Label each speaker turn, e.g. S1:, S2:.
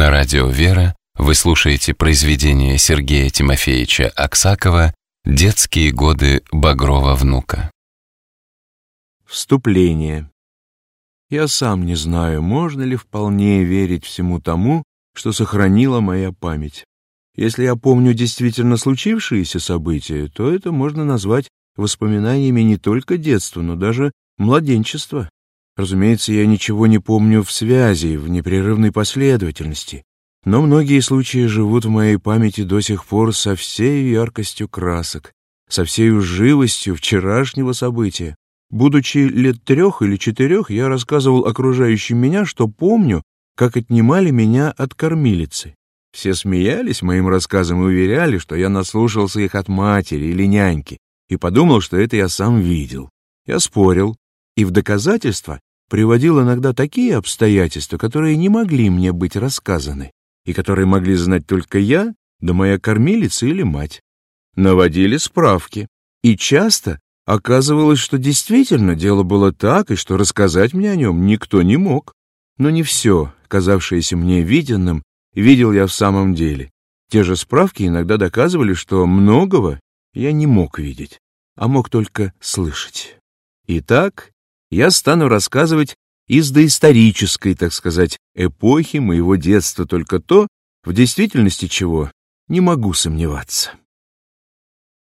S1: На радио «Вера» вы слушаете произведение Сергея Тимофеевича Аксакова «Детские годы Багрова внука».
S2: Вступление. Я сам не знаю, можно ли вполне верить всему тому, что сохранила моя память. Если я помню действительно случившиеся события, то это можно назвать воспоминаниями не только детства, но даже младенчества. Разумеется, я ничего не помню в связи, в непрерывной последовательности, но многие случаи живут в моей памяти до сих пор со всей яркостью красок, со всей живостью вчерашнего события. Будучи лет трех или четырех, я рассказывал окружающим меня, что помню, как отнимали меня от кормилицы. Все смеялись моим рассказам и уверяли, что я наслушался их от матери или няньки, и подумал, что это я сам видел. Я спорил, и в доказательство приводил иногда такие обстоятельства, которые не могли мне быть рассказаны, и которые могли знать только я, да моя кормилица или мать. Наводили справки, и часто оказывалось, что действительно дело было так, и что рассказать мне о нем никто не мог. Но не все, казавшееся мне виденным, видел я в самом деле. Те же справки иногда доказывали, что многого я не мог видеть, а мог только слышать. Итак, я стану рассказывать из доисторической, так сказать, эпохи моего детства только то, в действительности чего не могу сомневаться.